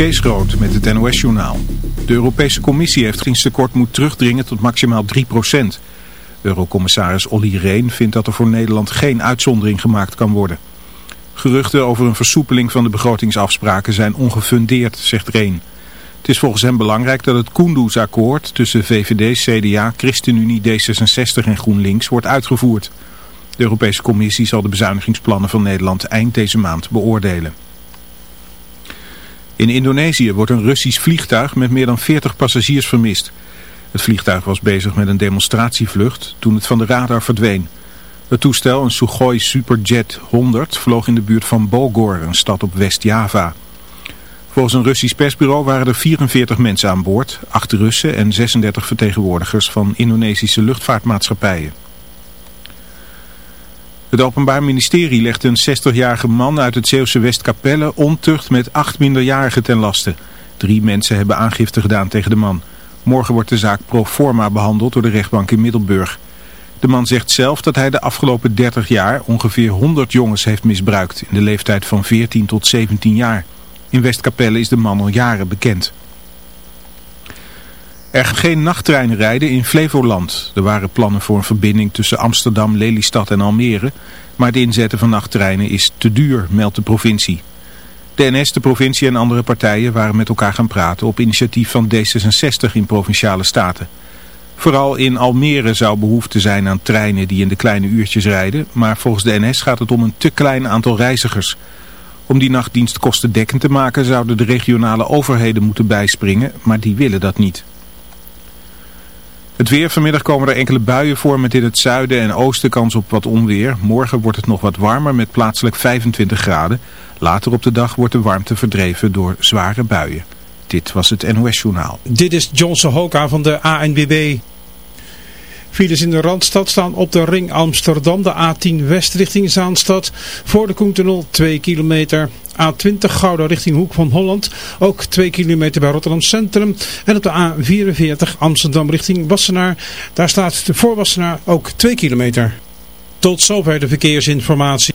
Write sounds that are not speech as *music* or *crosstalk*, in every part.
Kees Groot met het NOS-journaal. De Europese Commissie heeft geen tekort moet terugdringen tot maximaal 3% Eurocommissaris Olly Rehn vindt dat er voor Nederland geen uitzondering gemaakt kan worden. Geruchten over een versoepeling van de begrotingsafspraken zijn ongefundeerd, zegt Rehn. Het is volgens hem belangrijk dat het Kunduz-akkoord tussen VVD, CDA, ChristenUnie, D66 en GroenLinks wordt uitgevoerd. De Europese Commissie zal de bezuinigingsplannen van Nederland eind deze maand beoordelen. In Indonesië wordt een Russisch vliegtuig met meer dan 40 passagiers vermist. Het vliegtuig was bezig met een demonstratievlucht toen het van de radar verdween. Het toestel, een Sukhoi Superjet 100, vloog in de buurt van Bogor, een stad op West-Java. Volgens een Russisch persbureau waren er 44 mensen aan boord, 8 Russen en 36 vertegenwoordigers van Indonesische luchtvaartmaatschappijen. Het Openbaar Ministerie legt een 60-jarige man uit het Zeeuwse Westkapelle ontucht met acht minderjarigen ten laste. Drie mensen hebben aangifte gedaan tegen de man. Morgen wordt de zaak pro forma behandeld door de rechtbank in Middelburg. De man zegt zelf dat hij de afgelopen 30 jaar ongeveer 100 jongens heeft misbruikt in de leeftijd van 14 tot 17 jaar. In Westkapelle is de man al jaren bekend. Er gaan geen nachttreinen rijden in Flevoland. Er waren plannen voor een verbinding tussen Amsterdam, Lelystad en Almere. Maar het inzetten van nachttreinen is te duur, meldt de provincie. De NS, de provincie en andere partijen waren met elkaar gaan praten op initiatief van D66 in Provinciale Staten. Vooral in Almere zou behoefte zijn aan treinen die in de kleine uurtjes rijden, maar volgens de NS gaat het om een te klein aantal reizigers. Om die nachtdienst kostendekkend te maken zouden de regionale overheden moeten bijspringen, maar die willen dat niet. Het weer, vanmiddag komen er enkele buien voor met in het zuiden en oosten kans op wat onweer. Morgen wordt het nog wat warmer met plaatselijk 25 graden. Later op de dag wordt de warmte verdreven door zware buien. Dit was het NOS Journaal. Dit is Johnson Hoka van de ANBB. Files in de Randstad staan op de ring Amsterdam, de A10 West richting Zaanstad. Voor de Koentunnel 2 kilometer. A20 Gouda richting Hoek van Holland. Ook 2 kilometer bij Rotterdam Centrum. En op de A44 Amsterdam richting Wassenaar. Daar staat de voor Wassenaar ook 2 kilometer. Tot zover de verkeersinformatie.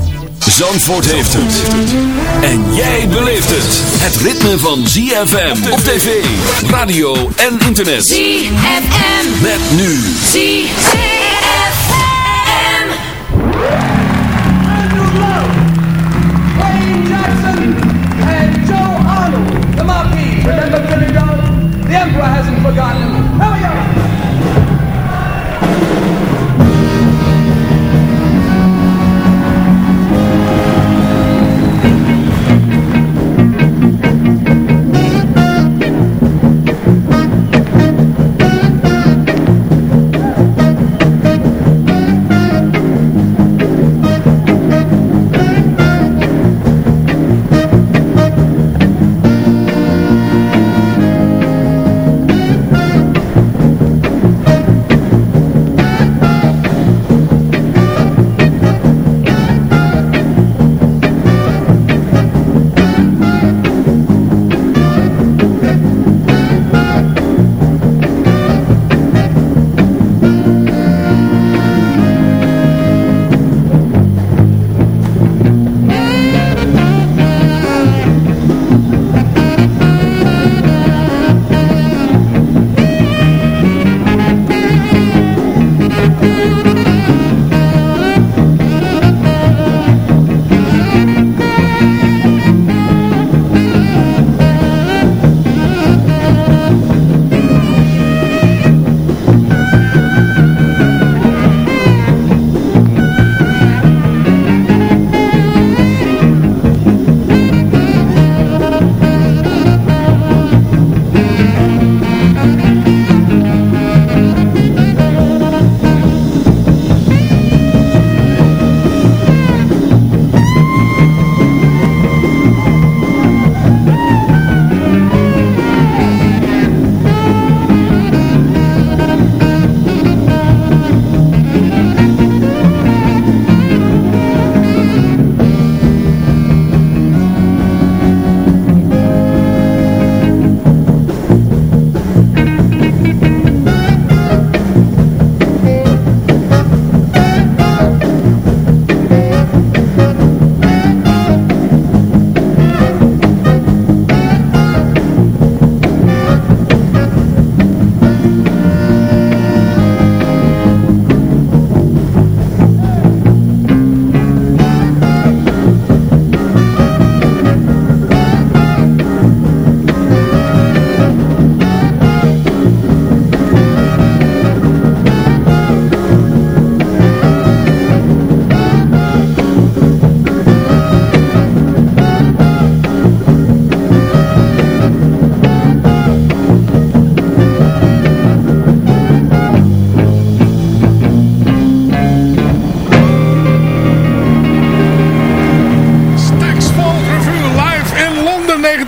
Zandvoort heeft het. En jij beleeft het. Het ritme van ZFM op tv, radio en internet. ZFM. Met nu. ZFM. Wayne Jackson and Joe Arnold, the Marquis. Remember Billy Joe? The Emperor hasn't forgotten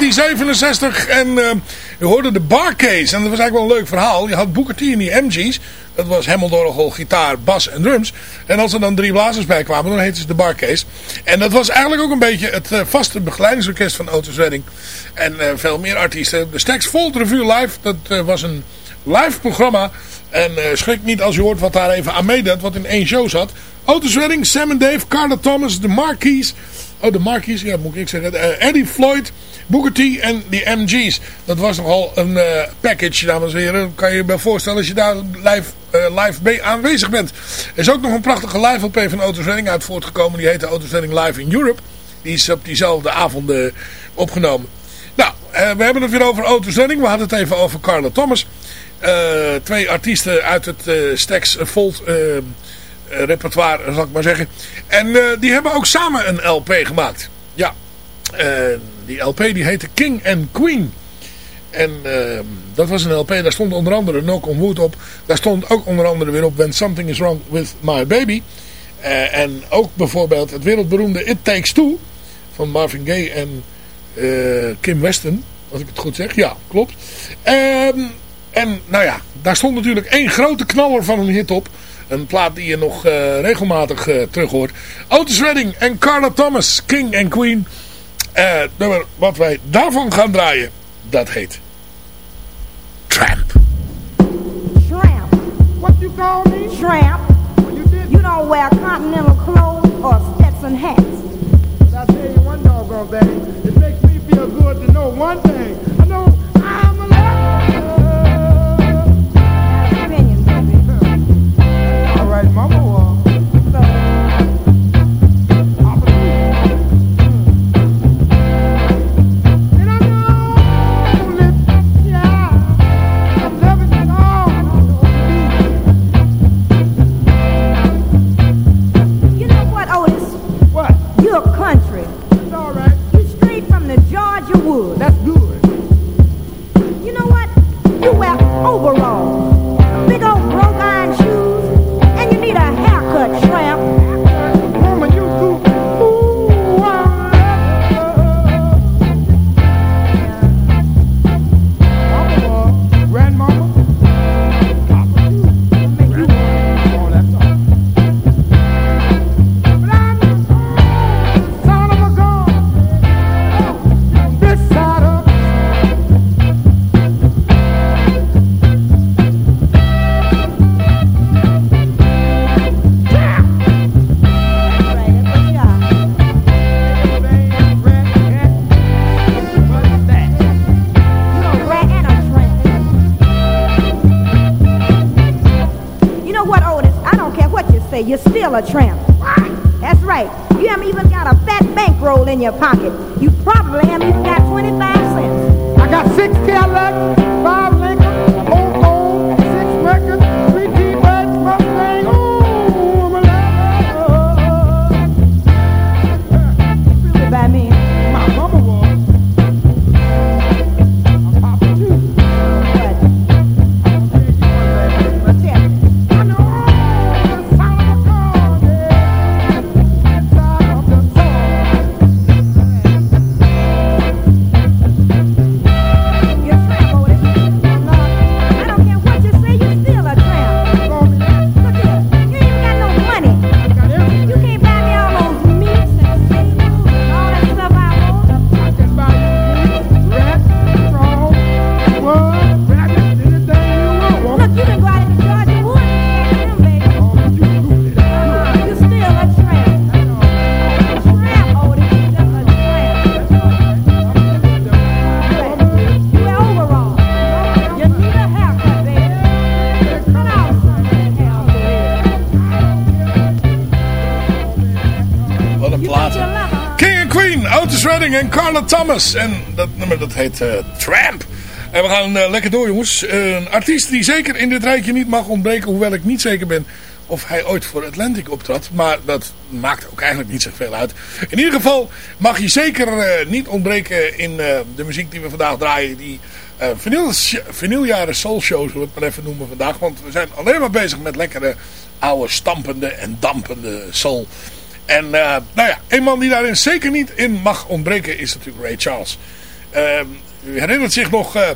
1967 en uh, we hoorden de Barcase. En dat was eigenlijk wel een leuk verhaal. Je had Booker T en die MG's. Dat was Hammond, gitaar, bas en drums. En als er dan drie blazers bij kwamen, dan heette ze de Barcase. En dat was eigenlijk ook een beetje het uh, vaste begeleidingsorkest van Otis Redding. En uh, veel meer artiesten. De Stax Volt Review Live, dat was een live programma. En schrik niet als je hoort wat daar even aan meedeed, wat in één show zat. Otis Redding, Sam and Dave, Carla Thomas, de Marquis... Oh, de Marquis, ja, moet ik zeggen. Eddie Floyd, Booker en die MG's. Dat was nogal een uh, package, dames en heren. Kan je je wel voorstellen als je daar live, uh, live aanwezig bent. Er is ook nog een prachtige live LP van Otis Redding uit voortgekomen. Die heette Otis Redding Live in Europe. Die is op diezelfde avond opgenomen. Nou, we hebben het weer over Redding. We hadden het even over Carla Thomas. twee artiesten uit het Stax Volt eh, repertoire, zal ik maar zeggen. En eh, die hebben ook samen een LP gemaakt. Ja, uh, die LP die heette King and Queen. En dat was een LP, daar stond onder andere Knock on Wood op. Daar stond ook onder andere weer op When Something is Wrong with My Baby. en ook bijvoorbeeld het wereldberoemde It Takes Two van Marvin Gaye en Kim Weston. Als ik het goed zeg. Ja, klopt. Ehm, en nou ja, daar stond natuurlijk één grote knaller van een hit op. Een plaat die je nog uh, regelmatig terug hoort. Otis Redding en Carla Thomas, King and Queen. Uh, nummer wat wij daarvan gaan draaien, dat heet Tramp. Tramp. What you call me? Tramp. Well, you, did. you don't wear continental clothes or Stetson hats. But I tell you one doggone thing. It makes me feel good to know one thing. A tramp. That's right. You haven't even got a fat bankroll in your pocket. En Carla Thomas. En dat nummer dat heet eh, Tramp. En we gaan eh, lekker door jongens. een artiest die zeker in dit rijtje niet mag ontbreken. Hoewel ik niet zeker ben of hij ooit voor Atlantic optrad. Maar dat maakt ook eigenlijk niet zoveel uit. In ieder geval mag je zeker eh, niet ontbreken in de muziek die we vandaag draaien. Die vinyl, vinyljaren soul show zullen we het maar even noemen vandaag. Want we zijn alleen maar bezig met lekkere oude stampende en dampende soul. En eh, nou ja, een man die daarin zeker niet in mag ontbreken is natuurlijk Ray Charles. Ehm, u herinnert zich nog... eh,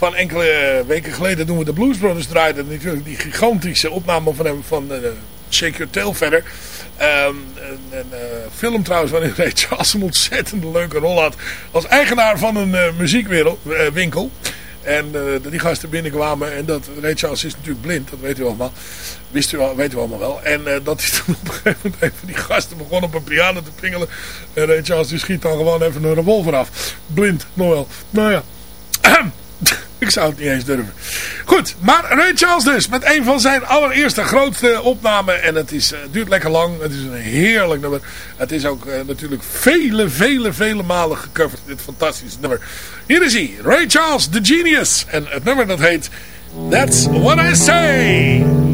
van enkele weken geleden toen we de Blues Brothers draaiden. Natuurlijk die gigantische opname van hem van uh, Shake Your Tail verder. Um, een, een uh, film trouwens waarin *laughs* Ray Charles een ontzettend leuke rol had. Als eigenaar van een uh, muziekwinkel. En die gasten binnenkwamen. En dat Ray Charles is natuurlijk blind. Dat weet u allemaal. Wist u al, weet u allemaal wel. En dat hij *laughs* toen op een gegeven moment even die gasten begon op een piano te pingelen. En Ray Charles die schiet dan gewoon even een revolver af. Blind, Noël. Nou ja. *clears throat* *laughs* Ik zou het niet eens durven. Goed, maar Ray Charles dus. Met een van zijn allereerste grootste opnamen. En het is, uh, duurt lekker lang. Het is een heerlijk nummer. Het is ook uh, natuurlijk vele, vele, vele malen gecoverd. Dit fantastische nummer. Hier is hij. Ray Charles, The Genius. En het nummer dat heet That's What I Say.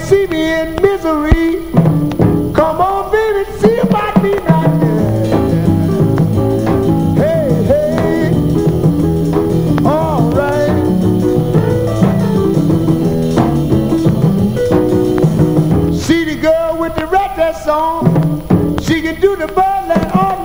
see me in misery. Come on, baby, see about me now. Song. She can do the burlesque all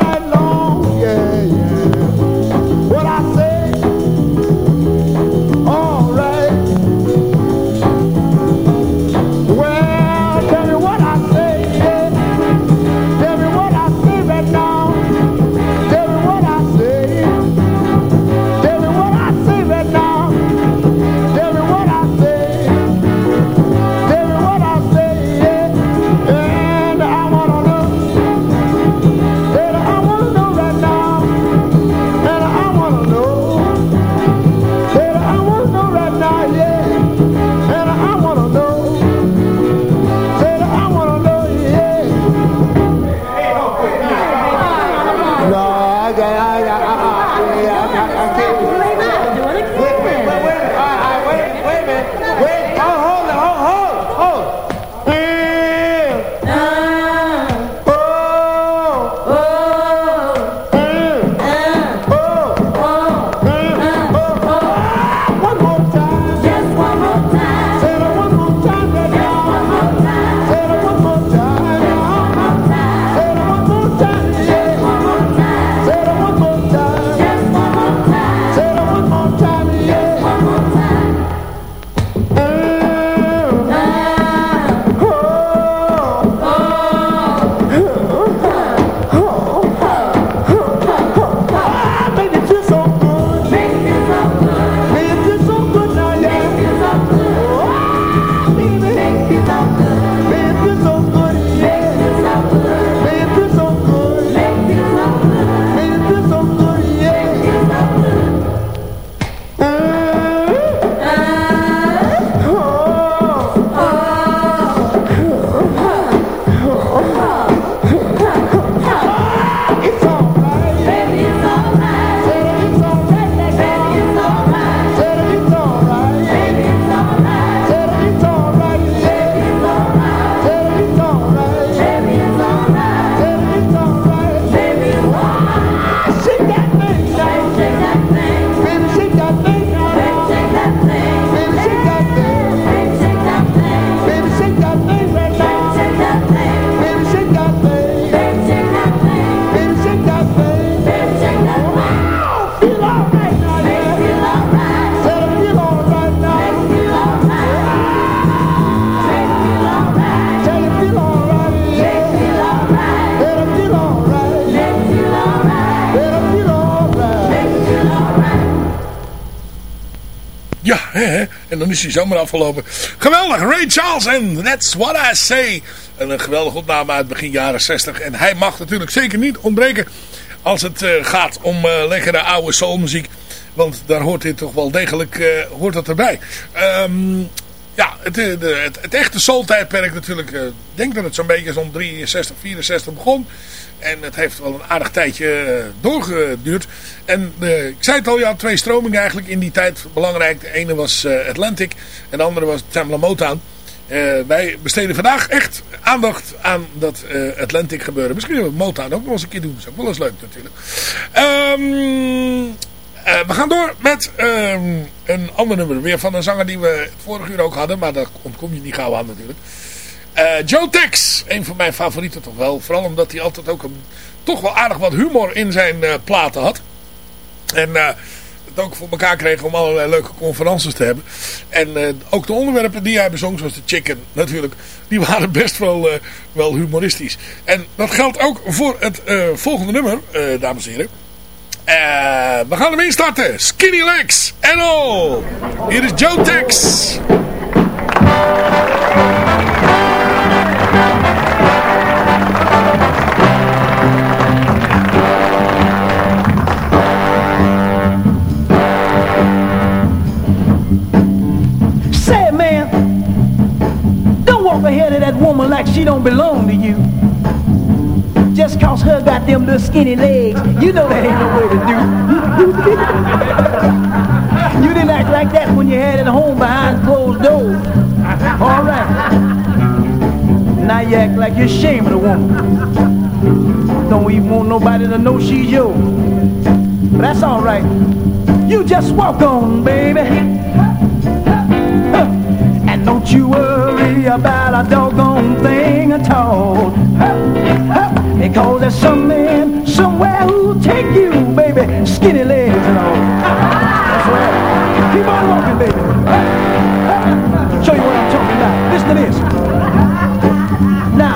is zomaar afgelopen. Geweldig, Ray Charles en That's What I Say. En een geweldige opname uit begin jaren 60. En hij mag natuurlijk zeker niet ontbreken als het uh, gaat om uh, lekkere oude soulmuziek. Want daar hoort dit toch wel degelijk uh, hoort dat erbij. Ja, het, de, het, het, echte soul-tijdperk natuurlijk. Ik denk dat het zo'n beetje zo'n 63, 64 begon. En het heeft wel een aardig tijdje doorgeduurd. En ik zei het al, ja, twee stromingen eigenlijk in die tijd belangrijk. De ene was Atlantic en de andere was Tamla Motown. Wij besteden vandaag echt aandacht aan dat Atlantic gebeuren. Misschien we Motown ook nog eens een keer doen. Dat is ook wel eens leuk natuurlijk. Um, uh, we gaan door met um, een ander nummer. Weer van een zanger die we het vorige uur ook hadden. Maar daar ontkom je niet gauw aan natuurlijk. Joe Tex. Een van mijn favorieten toch wel. Vooral omdat hij altijd ook een, toch wel aardig wat humor in zijn platen had. En het ook voor elkaar kregen om allerlei leuke conferences te hebben. En ook de onderwerpen die hij bezong, zoals de chicken natuurlijk, die waren *laughs* best wel, wel humoristisch. En dat geldt ook voor het volgende nummer, dames en heren. Eh, we gaan hem instarten. Skinny Legs en all. Hier is Joe Tex. Say man, don't walk ahead of that woman like she don't belong to you. Just cause her got them little skinny legs, you know that ain't no way to do. *laughs* you didn't act like that when you had it home behind closed doors. All right. Now you act like you're ashamed of the woman. Don't even want nobody to know she's yours. But that's all right. You just walk on, baby. And don't you worry about a doggone thing at all. Because there's some man somewhere who'll take you, baby, skinny legs and all. That's right. Keep on walking, baby. Show you what I'm talking about. Listen to this. Now,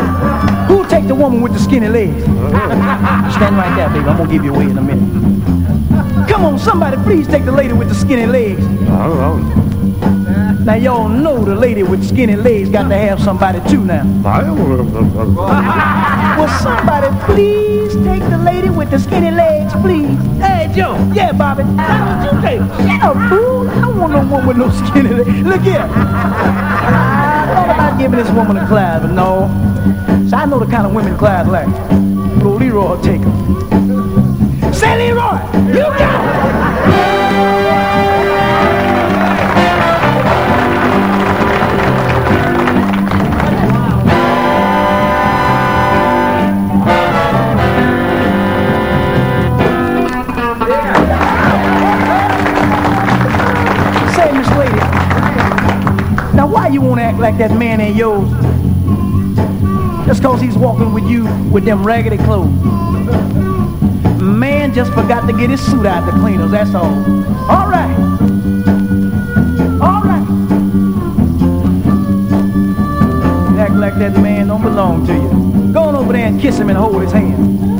who'll take the woman with the skinny legs? Stand right there, baby. I'm gonna give you away in a minute. Come on, somebody, please take the lady with the skinny legs. Now y'all know the lady with skinny legs got to have somebody too now. *laughs* well, somebody please take the lady with the skinny legs, please. Hey, Joe. Yeah, Bobby. Why don't you take Shut up, fool. I don't want no one with no skinny legs. Look here. I thought about giving this woman a class, but no. So I know the kind of women Clyde like. Little Leroy will take her. Say, Leroy, you got it. You like that man ain't yours? Just cause he's walking with you with them raggedy clothes. Man just forgot to get his suit out the cleaners, that's all. All right. All right. Act like that man don't belong to you. Go on over there and kiss him and hold his hand.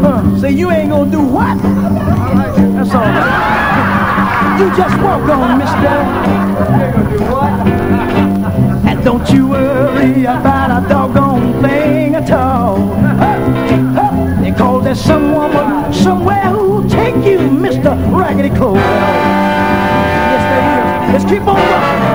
Huh. Say you ain't gonna do what? That's all right. You just walk on, mister. And you worry about a doggone thing at all. Because there's some woman somewhere who'll take you, Mr. Raggedy Clothes. Yes, there is. Let's keep on walking.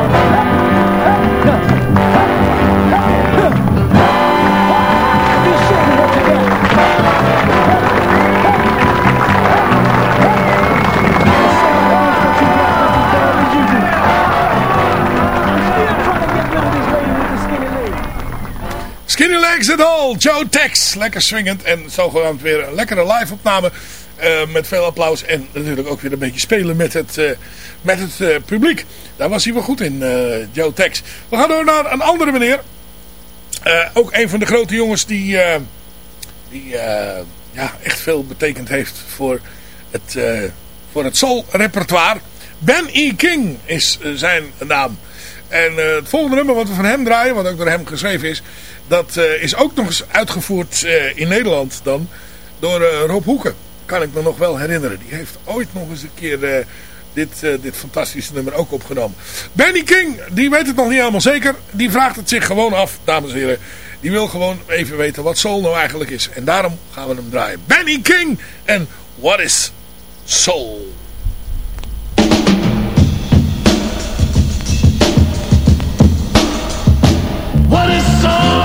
Legs and All, Joe Tex. Lekker swingend en zogenaamd weer een lekkere live opname. Uh, met veel applaus en natuurlijk ook weer een beetje spelen met het, uh, met het uh, publiek. Daar was hij wel goed in, Joe Tex. We gaan door naar een andere meneer. ook een van de grote jongens die, die ja, echt veel betekend heeft voor het, voor het soul repertoire. Ben E. King is zijn naam. En het volgende nummer wat we van hem draaien, wat ook door hem geschreven is... Dat uh, is ook nog eens uitgevoerd uh, in Nederland dan door Rob Hoeken. Kan ik me nog wel herinneren. Die heeft ooit nog eens een keer dit, eh, dit fantastische nummer ook opgenomen. Benny King, die weet het nog niet helemaal zeker. Die vraagt het zich gewoon af, dames en heren. Die wil gewoon even weten wat soul nou eigenlijk is. En daarom gaan we hem draaien. Benny King en What is Soul? Soul?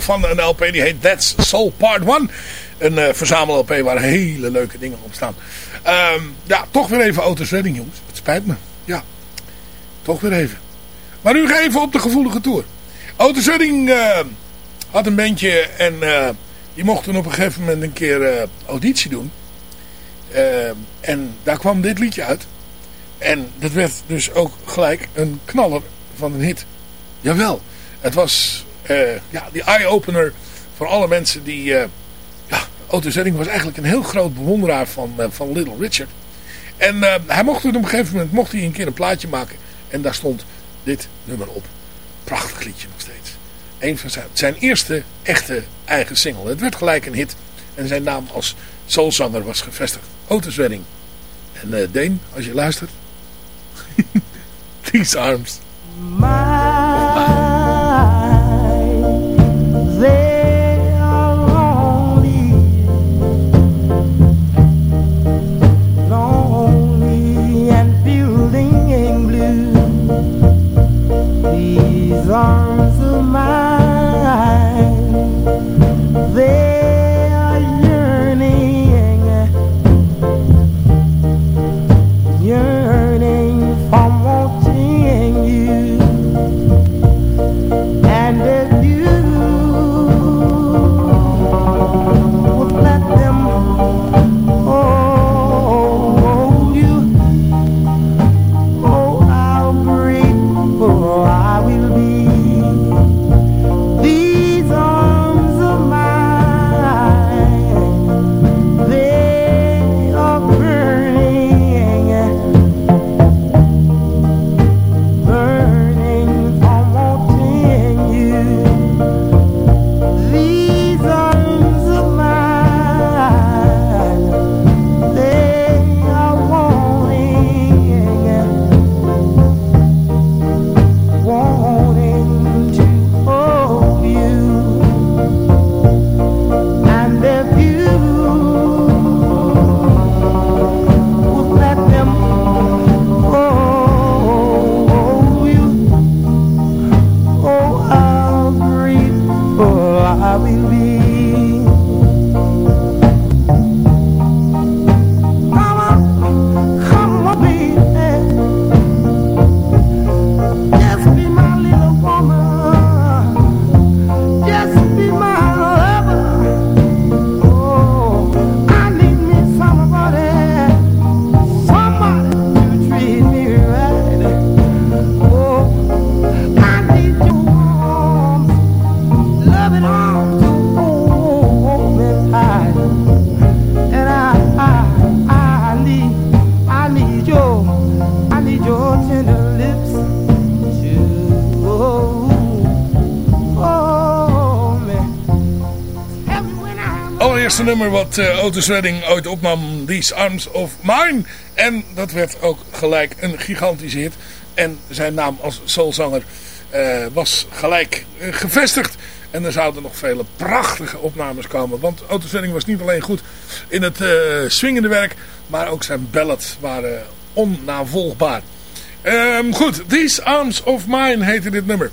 Van een LP die heet That's Soul Part 1. Een eh verzamel LP waar hele leuke dingen op staan. Ehm, ja, toch weer even autosredding jongens. Het spijt me. Ja, toch weer even. Maar nu even op de gevoelige tour. Autosredding eh had een bandje en eh, die mochten op een gegeven moment een keer auditie doen. Ehm, en daar kwam dit liedje uit. En dat werd dus ook gelijk een knaller van een hit. Jawel, het was ja, die eye-opener voor alle mensen die... eh ja, Otto Zenning was eigenlijk een heel groot bewonderaar van, eh, van Little Richard. En eh, hij mocht op een gegeven moment mocht hij een keer een plaatje maken. En daar stond dit nummer op. Prachtig liedje nog steeds. Een van zijn, zijn eerste echte eigen single. Het werd gelijk een hit. En zijn naam als soulzanger was gevestigd. Otis Redding. En eh Deen, als je luistert. *laughs* These arms. They eerste nummer wat uh, Otis Redding ooit opnam, These Arms of Mine. En dat werd ook gelijk een gigantische hit. En zijn naam als soulzanger uh, was gelijk uh, gevestigd. En er zouden nog vele prachtige opnames komen. Want Otis Redding was niet alleen goed in het swingende werk, maar ook zijn ballads waren onnavolgbaar. Um, goed, These Arms of Mine heette dit nummer.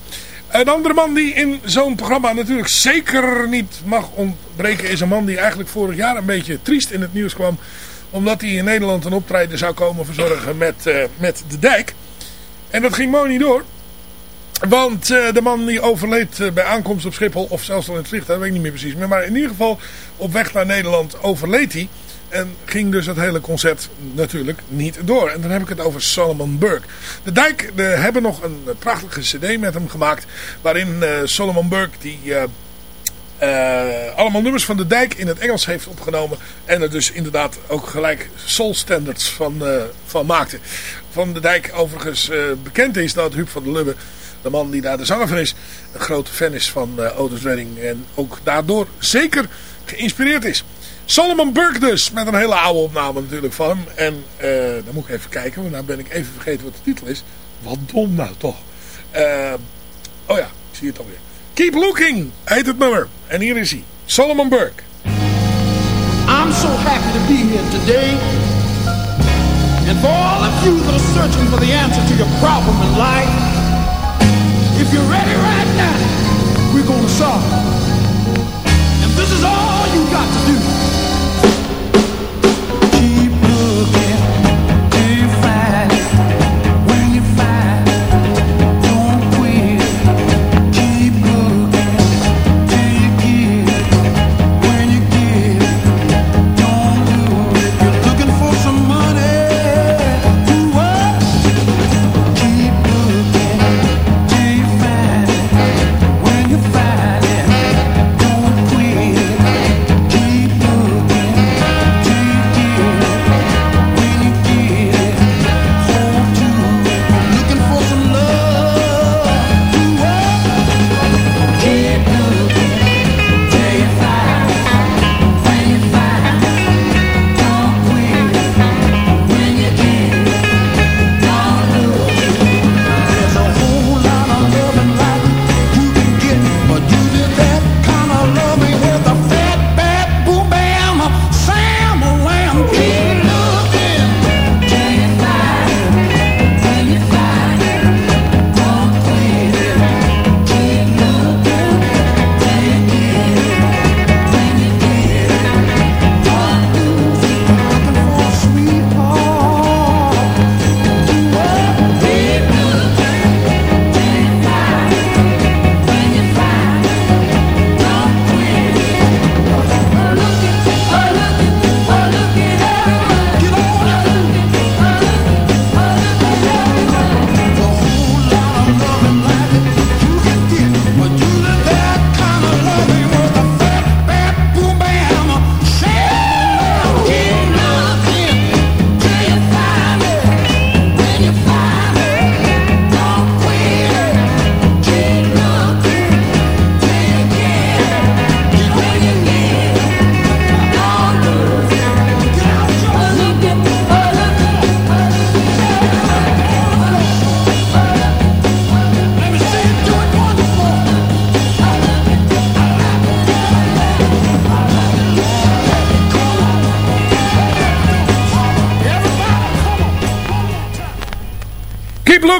Een andere man die in zo'n programma natuurlijk zeker niet mag ontbreken... is een man die eigenlijk vorig jaar een beetje triest in het nieuws kwam... omdat hij in Nederland een optreden zou komen verzorgen met, uh, met de dijk. En dat ging mooi niet door. Want uh, de man die overleed uh, bij aankomst op Schiphol... of zelfs al in het vliegtuig, weet ik niet meer precies meer... maar in ieder geval op weg naar Nederland overleed hij... En ging dus het hele concert natuurlijk niet door. En dan heb ik het over Solomon Burke. De Dijk de, hebben nog een prachtige cd met hem gemaakt. Waarin uh, Solomon Burke die... Uh, uh, allemaal nummers van de Dijk in het Engels heeft opgenomen. En er dus inderdaad ook gelijk soul standards van, van maakte. Van de Dijk overigens bekend is dat Huub van der Lubbe, de man die daar de zanger van is, een grote fan is van Otis Redding. En ook daardoor zeker geïnspireerd is. Solomon Burke dus, met een hele oude opname natuurlijk van hem. En uh, dan moet ik even kijken, want nou ben ik even vergeten wat de titel is. Wat dom nou toch. Uh, oh ja, ik zie het alweer. Keep Looking heet het nummer. En hier is hij, Solomon Burke. I'm so happy to be here today. And for all of you that are searching for the answer to your problem in life. If you're ready right now, we're gonna solve it. And this is all you got to do.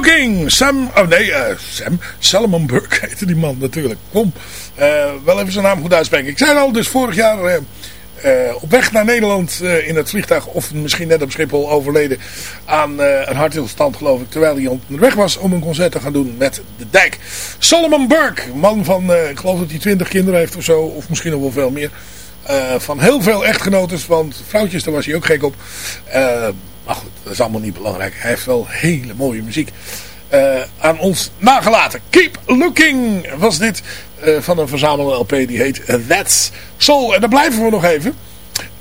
Looking. Sam, oh nee, uh, Sam. Salomon Burke *laughs* heette die man natuurlijk. Kom, uh, wel even zijn naam goed uitspreken. Ik zei al, dus vorig jaar uh, op weg naar Nederland in het vliegtuig, of misschien net op Schiphol, overleden aan een hartstilstand geloof ik. Terwijl hij onderweg was om een concert te gaan doen met de dijk. Solomon Burke, man van, ik geloof dat hij 20 kinderen heeft of zo, of misschien nog wel veel meer. van heel veel echtgenotes, want vrouwtjes, daar was hij ook gek op. Maar goed, dat is allemaal niet belangrijk. Hij heeft wel hele mooie muziek uh, aan ons nagelaten. Keep Looking was dit uh, van een verzamelde LP die heet That's Soul. En daar blijven we nog even.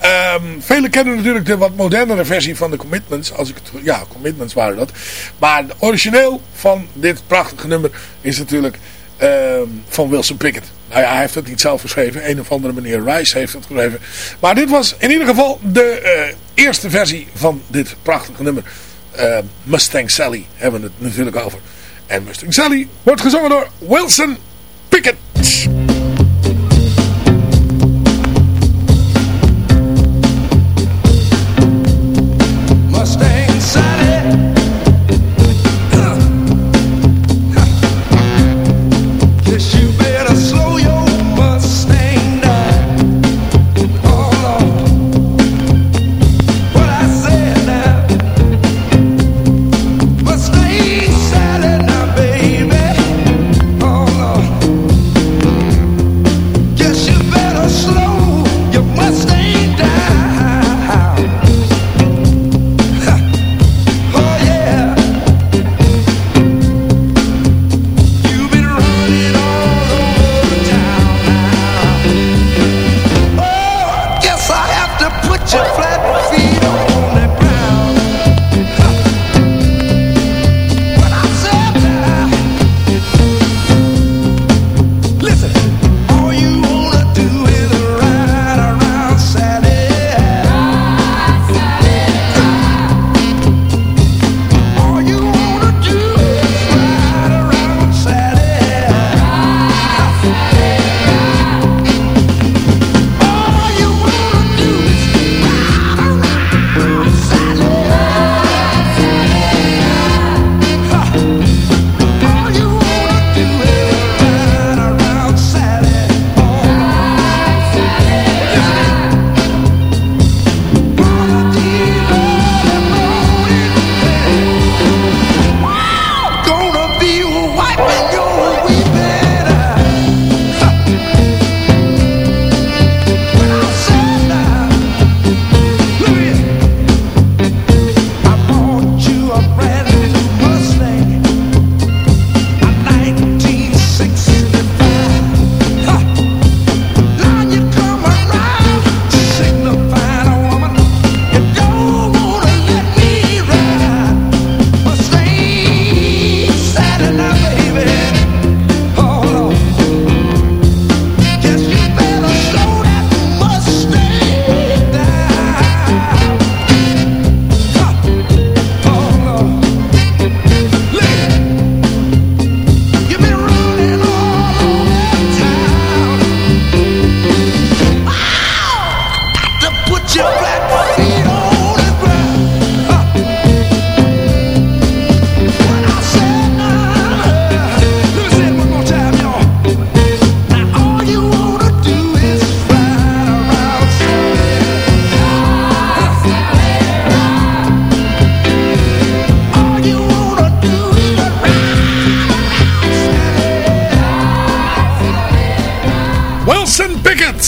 Um, velen kennen natuurlijk de wat modernere versie van de Commitments. Als ik het, ja, Commitments waren dat. Maar het origineel van dit prachtige nummer is natuurlijk uh, van Wilson Pickett. Nou ja, hij heeft het niet zelf geschreven. Een of andere meneer Rice heeft het geschreven. Maar dit was in ieder geval de eh, eerste versie van dit prachtige nummer. Eh, Mustang Sally hebben we het natuurlijk over. En Mustang Sally wordt gezongen door Wilson Pickett.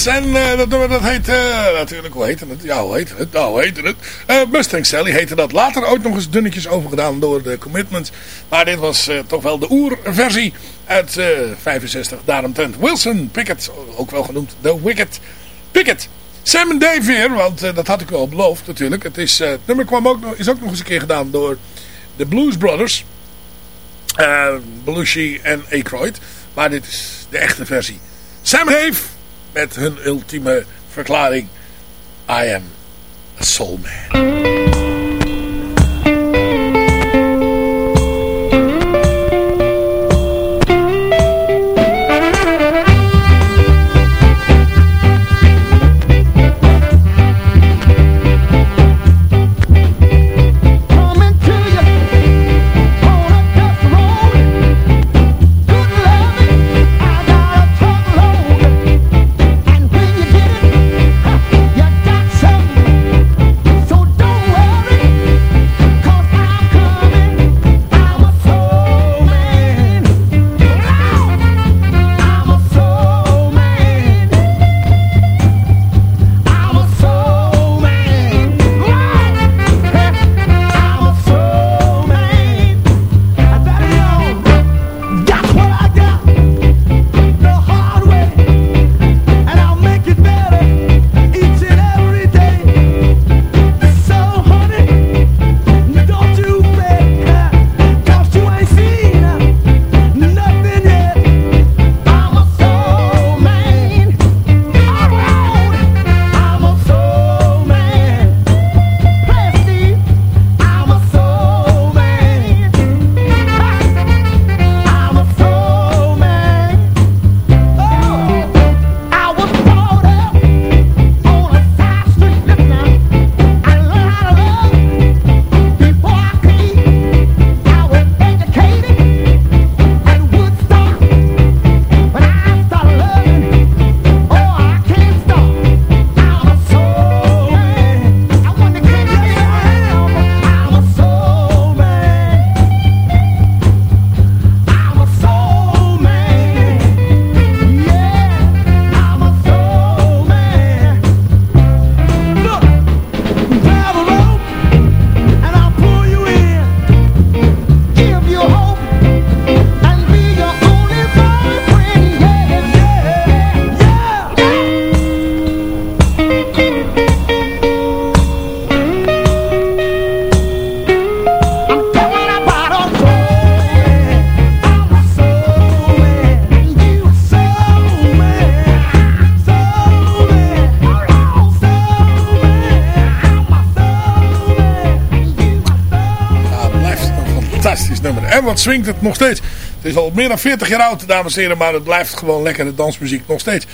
En eh, dat, nummer, dat heet eh, natuurlijk, hoe heette het? Ja, hoe heette het? Nou, hoe het? Eh, Mustang Sally heette dat. Later ook nog eens dunnetjes overgedaan door de Commitments. Maar dit was toch wel de oerversie uit eh 65. Daaromtrent Wilson Pickett, ook wel genoemd The Wicked Pickett. Sam en Dave weer, want dat had ik wel beloofd natuurlijk. Het, is, nummer kwam ook, is ook nog eens een keer gedaan door de Blues Brothers. Belushi en Aykroyd. Maar dit is de echte versie. Sam Dave met hun ultieme verklaring. I am a soul man. Wat swingt het nog steeds. Het is al meer dan 40 jaar oud, dames en heren. Maar het blijft gewoon lekkere dansmuziek nog steeds.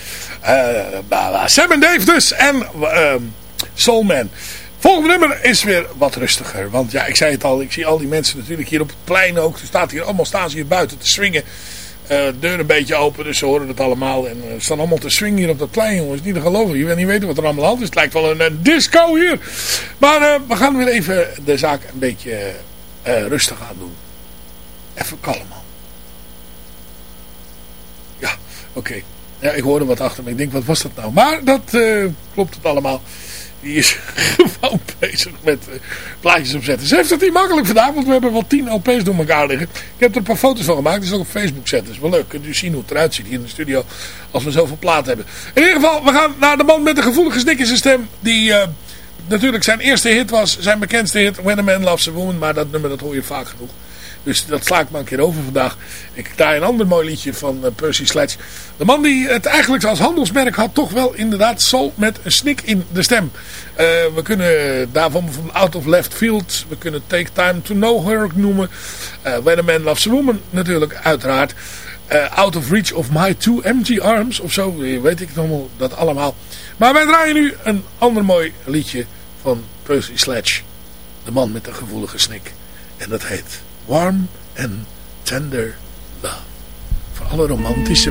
Uh, Sam en Dave dus. En uh, Soul Man. Volgende nummer is weer wat rustiger. Want ja, ik zei het al. Ik zie al die mensen natuurlijk hier op het plein ook. Er staat hier, allemaal staan ze hier buiten te swingen. Uh, deur een beetje open, dus ze horen het allemaal. En uh, staan allemaal te swingen hier op dat plein, jongens. Niet te geloven. Je wil niet weten wat er allemaal aan is. Het lijkt wel een, een disco hier. Maar we gaan weer even de zaak een beetje rustig aan doen. Even kalm, man. Ja, oké. Ja, ik hoorde wat achter me. Ik denk, wat was dat nou? Maar dat klopt het allemaal. Die is *laughs* gewoon bezig met uh, plaatjes opzetten. Ze heeft het niet makkelijk vandaag, want we hebben wel tien LP's door elkaar liggen. Ik heb er een paar foto's van gemaakt, die zal ik op Facebook zetten. Dat is wel leuk. Kunt u zien hoe het eruit ziet hier in de studio als we zoveel plaat hebben. In ieder geval, we gaan naar de man met de gevoelige snik in zijn stem. Die uh, natuurlijk zijn eerste hit was, zijn bekendste hit, When a Man Loves a Woman. Maar dat nummer dat hoor je vaak genoeg. Dus dat sla ik maar een keer over vandaag. Ik draai een ander mooi liedje van uh, Percy Sledge. De man die het eigenlijk als handelsmerk had, toch wel inderdaad soul met een snik in de stem. Uh, we kunnen daarvan van Out of Left Field, we kunnen Take Time to Know Her noemen. Uh, When a Man Loves a Woman natuurlijk, uiteraard. Out of Reach of My Two Empty Arms, of zo, weet ik nog wel, dat allemaal. Maar wij draaien nu een ander mooi liedje van Percy Sledge. De man met de gevoelige snik. En dat heet Warm and Tender Love. Voor alle romantische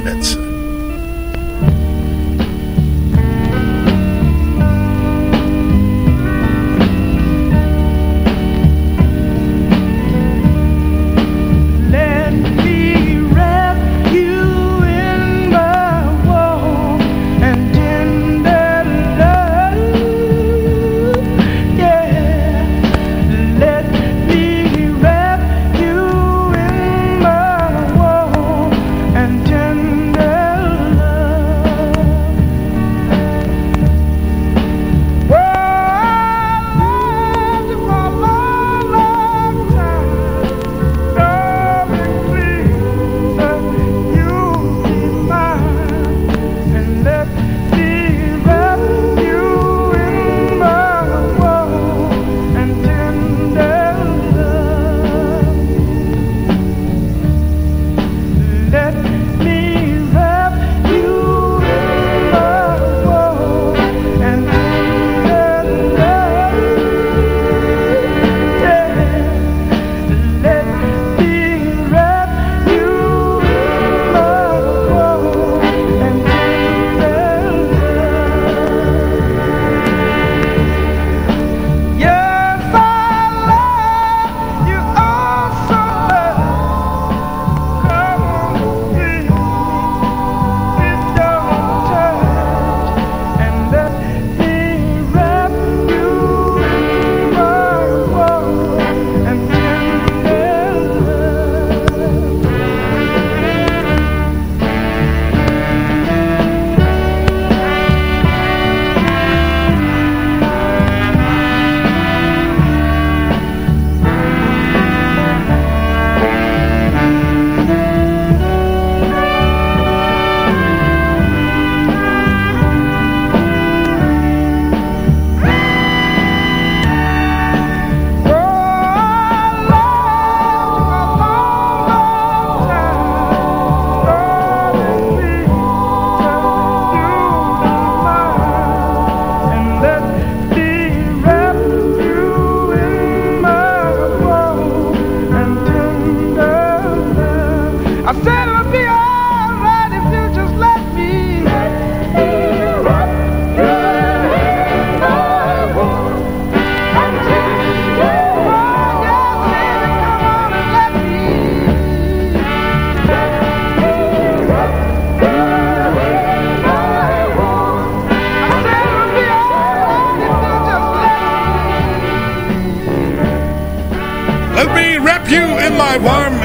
mensen.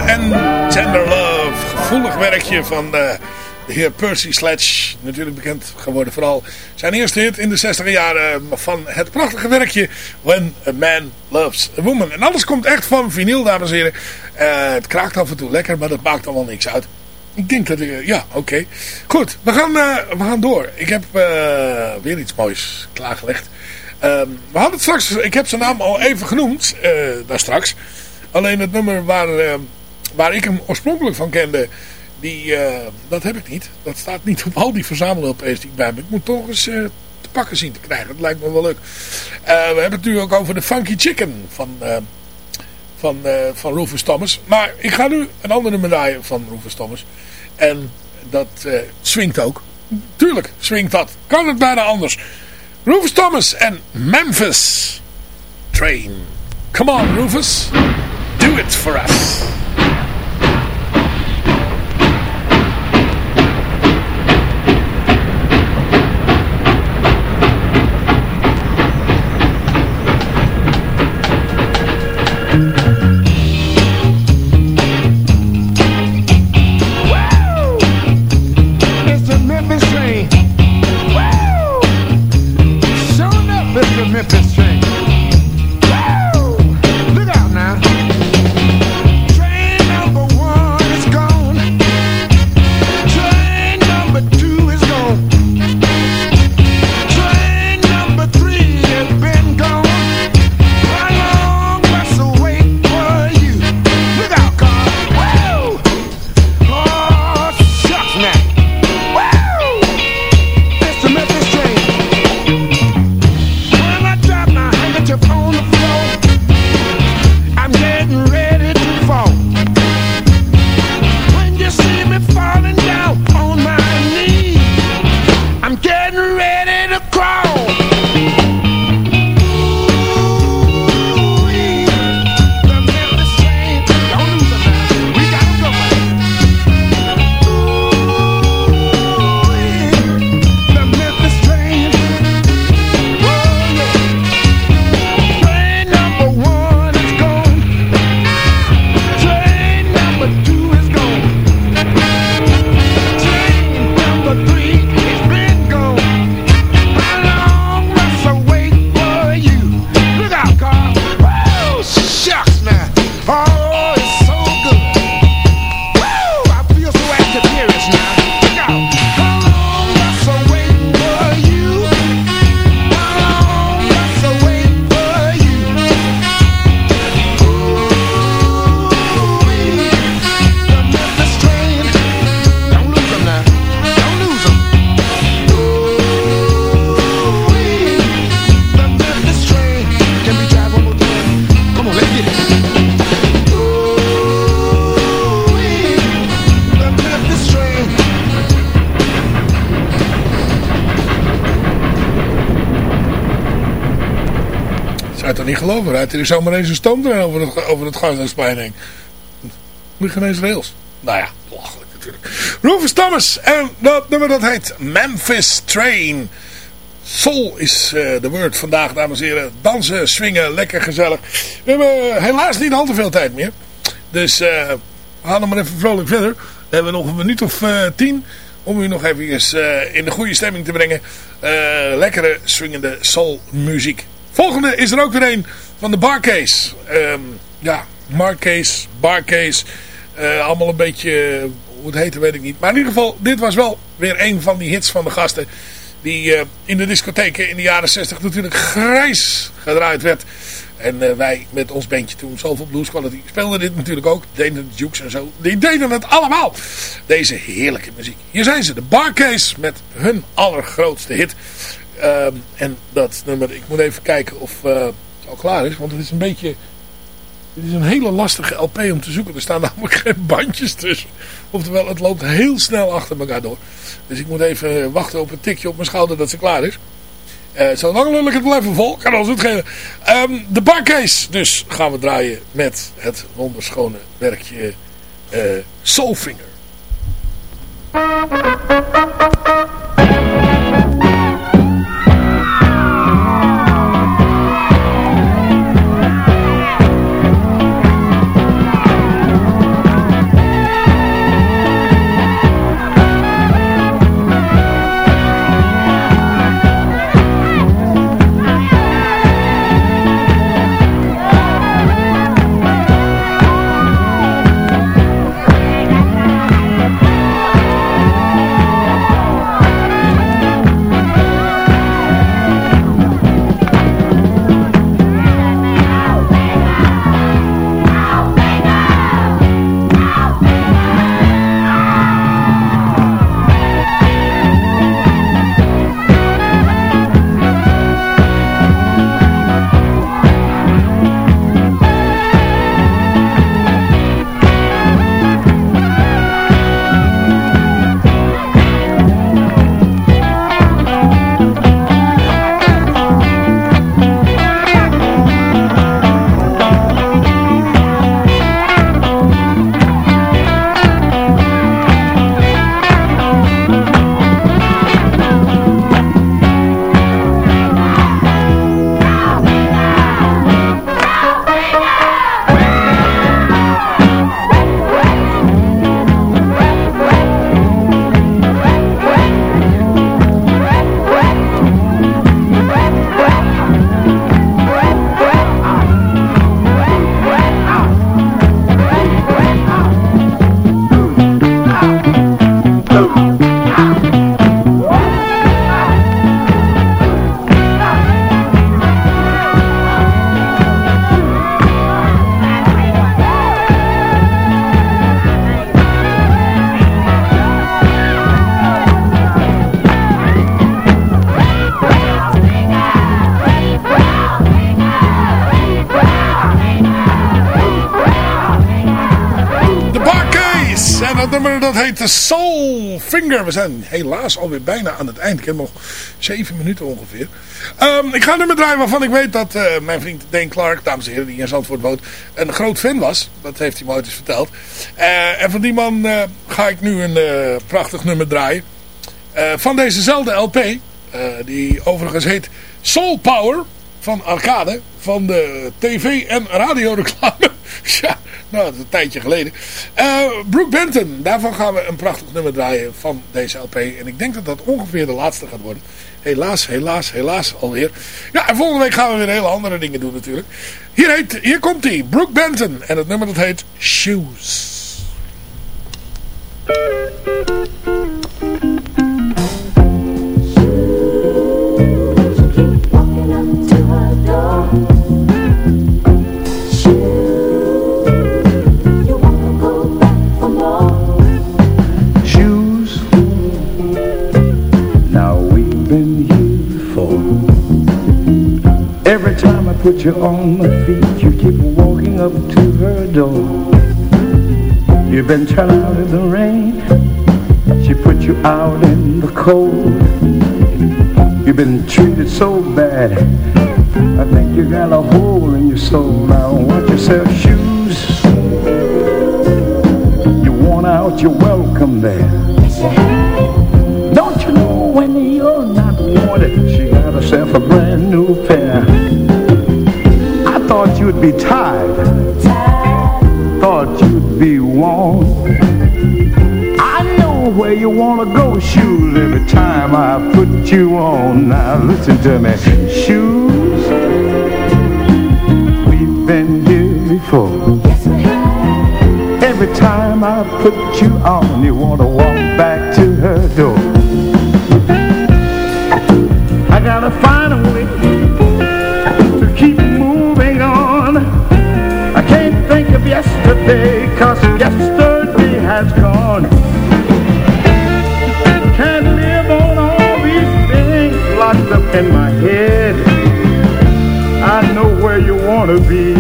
van uh, de heer Percy Sledge. Natuurlijk bekend geworden vooral zijn eerste hit in de 60 jaren van het prachtige werkje When a Man Loves a Woman. En alles komt echt van vinyl, dames en heren. Uh, het kraakt af en toe lekker, maar dat maakt allemaal niks uit. Ik denk dat ik... ja, oké. Goed, we gaan, uh, we gaan door. Ik heb weer iets moois klaargelegd. Um, we hadden het straks... Ik heb zijn naam al even genoemd, daar straks. Alleen het nummer waar waar ik hem oorspronkelijk van kende, die, eh, dat heb ik niet. Dat staat niet op al die verzamel-LP's die ik bij heb. Ik moet toch eens eh, te pakken zien te krijgen. Dat lijkt me wel leuk. Eh, we hebben het natuurlijk ook over de Funky Chicken van, eh, van, eh, van Rufus Thomas. Maar ik ga nu een andere medaille van Rufus Thomas. En dat eh swingt ook. Tuurlijk swingt dat. Kan het bijna anders. Rufus Thomas en Memphis Train. Come on Rufus. Do it for us. Rijdt er zomaar eens een stoomtrein over het, over het Gasthuisplein heen. Moet geen eens rails. Nou ja, belachelijk natuurlijk. Rufus Thomas. En dat nummer dat heet Memphis Train. Soul is eh, de word vandaag, dames en heren. Dansen, swingen, lekker gezellig. We hebben helaas niet al te veel tijd meer. Dus eh, we gaan maar even vrolijk verder. We hebben nog een minuut of eh, tien om u nog even eh, in de goede stemming te brengen. Eh, lekkere, swingende soul muziek. Volgende is er ook weer een van de Barcase. Ehm ja, Marcase, Barcase. eh allemaal een beetje, eh, hoe het heette weet ik niet. Maar in ieder geval, dit was wel weer een van die hits van de gasten. Die eh, in de discotheken in de jaren 60 natuurlijk grijs gedraaid werd. En wij met ons bandje toen, Soulful Blues Quality, speelden dit natuurlijk ook. Deden de jukes en zo. Die deden het allemaal. Deze heerlijke muziek. Hier zijn ze, de Barcase met hun allergrootste hit. Ehm, en dat nummer, ik moet even kijken of al klaar is. Want het is een beetje... Het is een hele lastige LP om te zoeken. Er staan *laughs* namelijk geen bandjes tussen. Oftewel, het loopt heel snel achter elkaar door. Dus ik moet even wachten op een tikje op mijn schouder dat ze klaar is. Eh zo lang lul ik het even vol. Kan ons het geven. Ehm, de barcase dus gaan we draaien met het wonderschone werkje eh Soulfinger. Heet Soul Finger. We zijn helaas alweer bijna aan het eind. Ik heb nog zeven minuten ongeveer. Ehm, ik ga een nummer draaien waarvan ik weet dat eh, mijn vriend Dane Clark, dames en heren, die in Zandvoort woont, een groot fan was. Dat heeft hij me ooit eens verteld. Eh, en van die man eh, ga ik nu een prachtig nummer draaien. van dezezelfde LP, die overigens heet Soul Power van Arcade, van de tv- en radioreclame. *laughs* ja, nou, dat is een tijdje geleden. Uh, Brooke Benton, daarvan gaan we een prachtig nummer draaien van deze LP. En ik denk dat dat ongeveer de laatste gaat worden. Helaas, helaas, helaas alweer. Ja, en volgende week gaan we weer hele andere dingen doen natuurlijk. Hier, heet, hier komt hij, Brooke Benton. En het nummer dat heet Shoes. Put you on my feet, you keep walking up to her door. You've been turned out in the rain, she put you out in the cold. You've been treated so bad, I think you got a hole in your soul. Now watch yourself shoes. You worn out, you're welcome there. Don't you know when you're not wanted, she got herself a brand new pair. Thought you'd be tired, thought you'd be worn. I know where you wanna go, shoes, every time I put you on. Now listen to me, shoes, we've been here before. Every time I put you on, you wanna walk back to her door. I gotta find a way yesterday, cause yesterday has gone. Can't live on all these things locked up in my head. I know where you wanna be.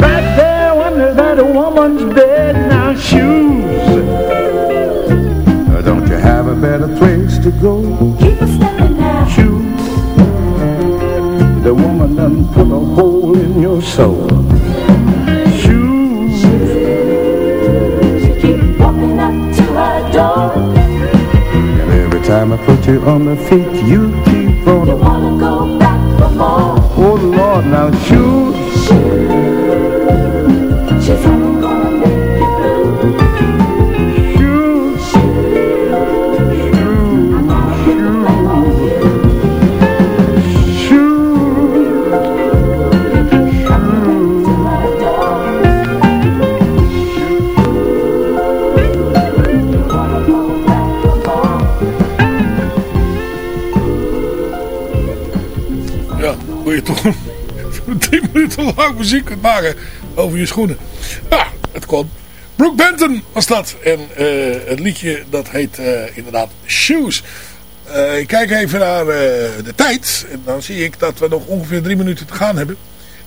Back there under that woman's bed, now shoes. Don't you have a better place to go? Keep a stepping now. Shoes. The woman done put a hole in your soul. I put you on the feet, you keep on. You wanna go back for more. Oh Lord, now shoes. She's only 10 *laughs* minuten lang muziek kunt maken over je schoenen. Ja, het kon. Brooke Benton was dat. En eh, het liedje dat heet eh, inderdaad Shoes. Eh, ik kijk even naar de tijd. En dan zie ik dat we nog ongeveer drie minuten te gaan hebben.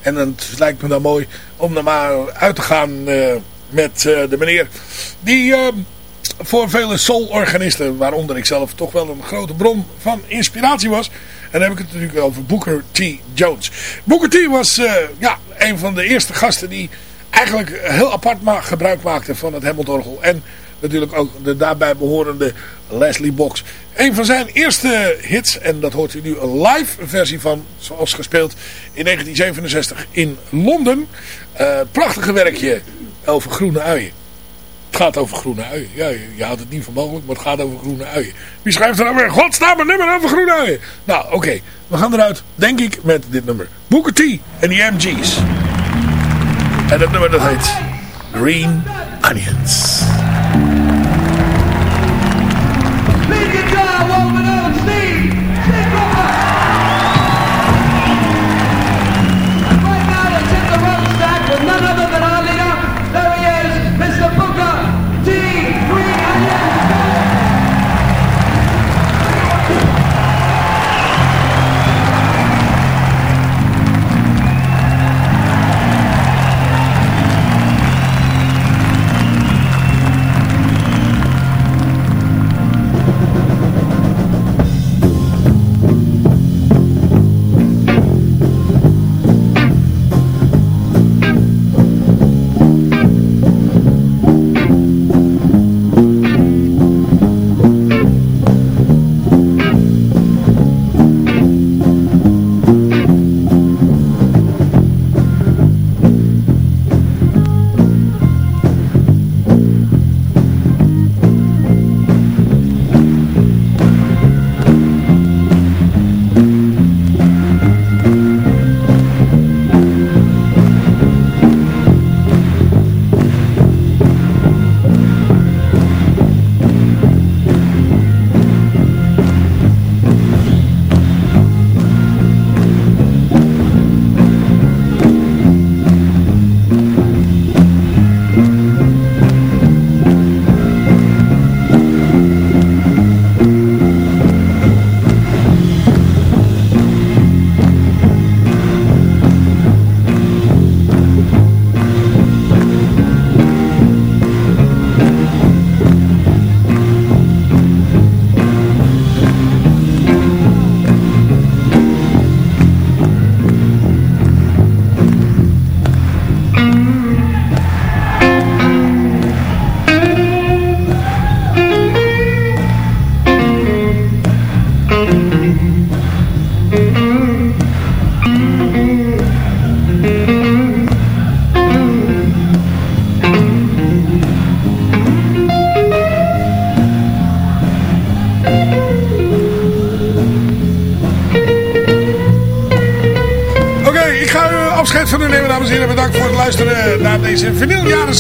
En het lijkt me dan mooi om er maar uit te gaan met de meneer. Die voor vele soul-organisten, waaronder ik zelf, toch wel een grote bron van inspiratie was. En dan heb ik het natuurlijk over Booker T. Jones. Booker T was eh, ja, een van de eerste gasten die eigenlijk heel apart ma gebruik maakte van het Hammondorgel. En natuurlijk ook de daarbij behorende Leslie Box. Een van zijn eerste hits, en dat hoort u nu een live versie van, zoals gespeeld in 1967 in Londen. Eh, prachtige werkje over groene uien. Het gaat over groene uien. Ja, je, je houdt het niet voor mogelijk, maar het gaat over groene uien. Wie schrijft er nou weer? Godsnaam, een nummer over groene uien. Nou, oké. We gaan eruit, denk ik, met dit nummer. Booker T en die MG's. En dat nummer dat heet Green Onions.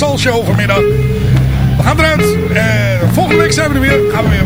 Vinyljaren show vanmiddag. We gaan eruit. Eh, volgende week zijn we er weer. Gaan we weer